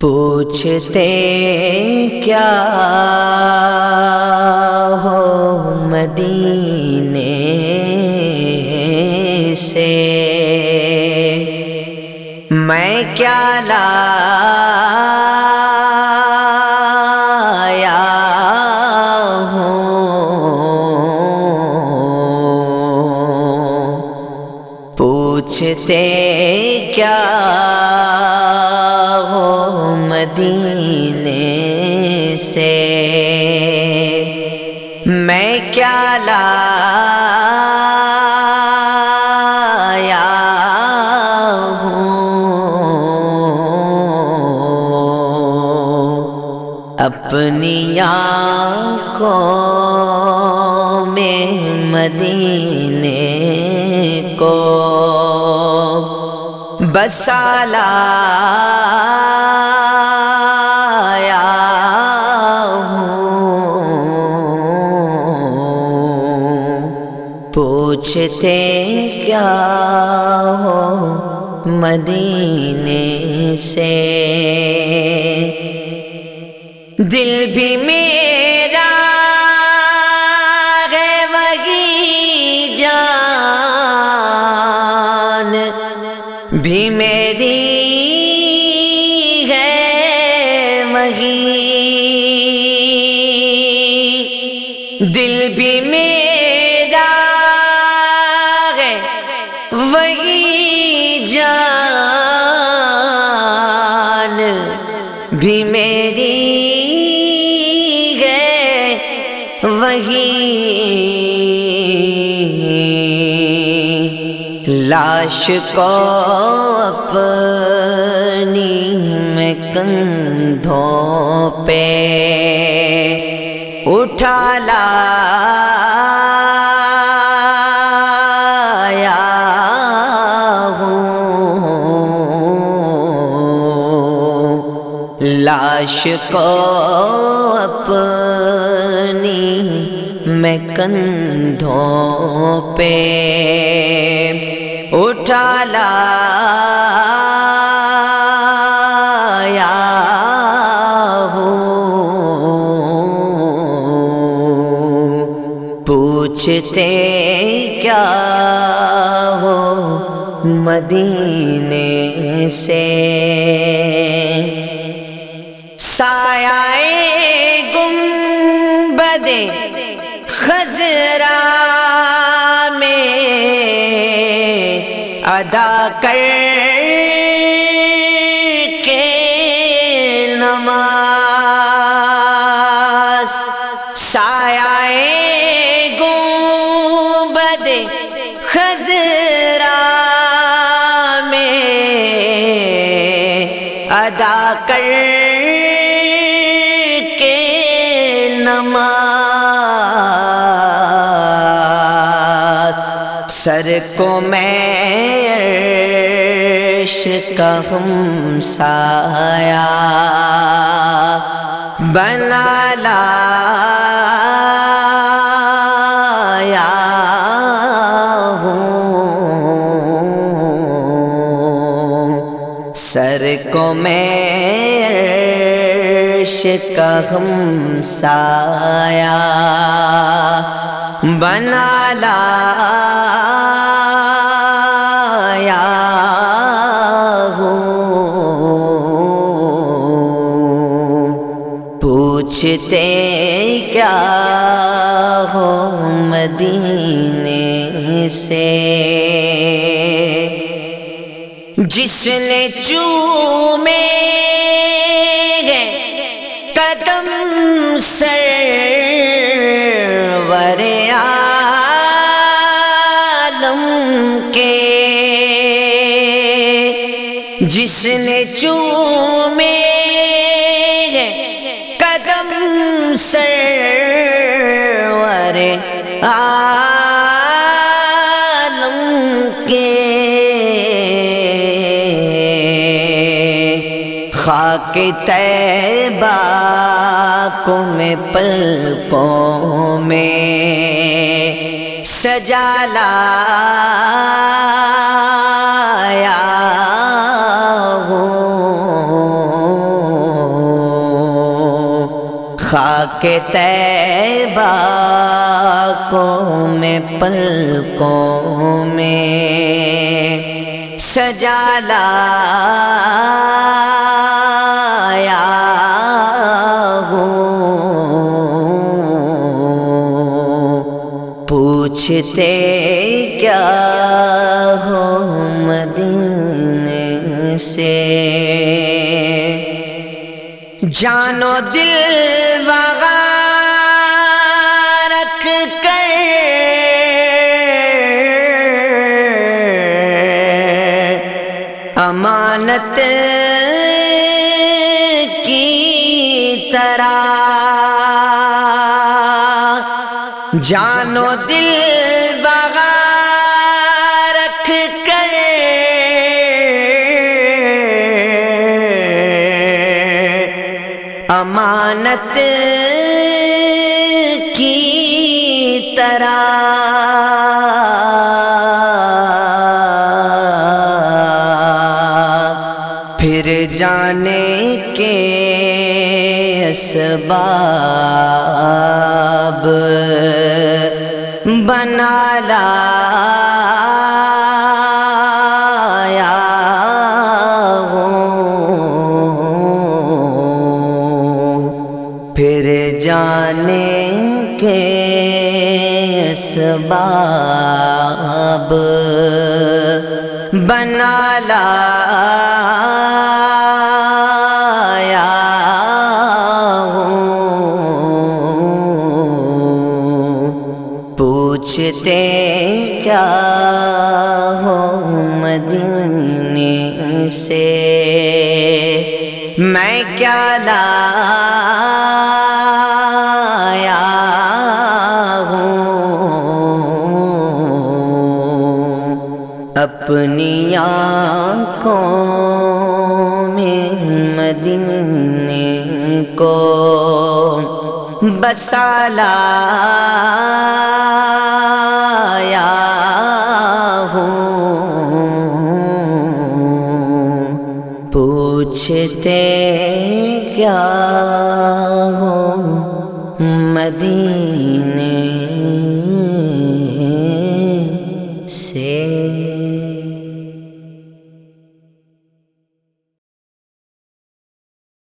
پوچھتے کیا ہو مدینے سے؟ میں کیا لایا ہوں؟ پوچھتے مدینے سے۔ میں کیا لایا ہوں؟ اپنی آنکھوں میں مدینے کو۔ بسالا پوچھتے کیا ہو مدینے سے؟ دل بھی میرا ہے وہی جان بھی میری جان بھی میری ہے وہی لاش کو اپنی میں کندھوں پہ اٹھا لایا لاش کو اپنی میں کندھوں پہ اٹھا لایا ہوں پوچھتے کیا ہو مدینے سے؟ سایہ گم بدے خزرا میں ادا کر کے نماز سایہ گنبد خزرا میں ادا کر نماز سر کو میں کا ہم سایہ بنا لایا ہوں سر کو میں عرش کا ہم سایہ بنا لایا ہوں۔ پوچھتے کیا ہو مدینے سے؟ جس نے چومے سرور عالم کے جس نے چومے ہے قدم سرور عالم کے خاک طیبہ کو میں پلکوں میں سجا لایا ہوں۔ خاک تیبہ کو میں پلکوں میں سجا پوچھتے کیا ہو مدینے سے؟ جانو دل وغا رکھ کر۔ امانت جانو دل وغا رکھ کر۔ امانت کی طرح۔ پھر جانے کے اسباب۔ ہوں پھر جانے کے اسباب بنا لایا ہوں۔ پوچھتے کیا ہو مدینے سے؟ میں کیا لایا اپنی آنکھوں میں مدینے کو بسالا ہوں۔ پوچھتے کیا ہو مدینے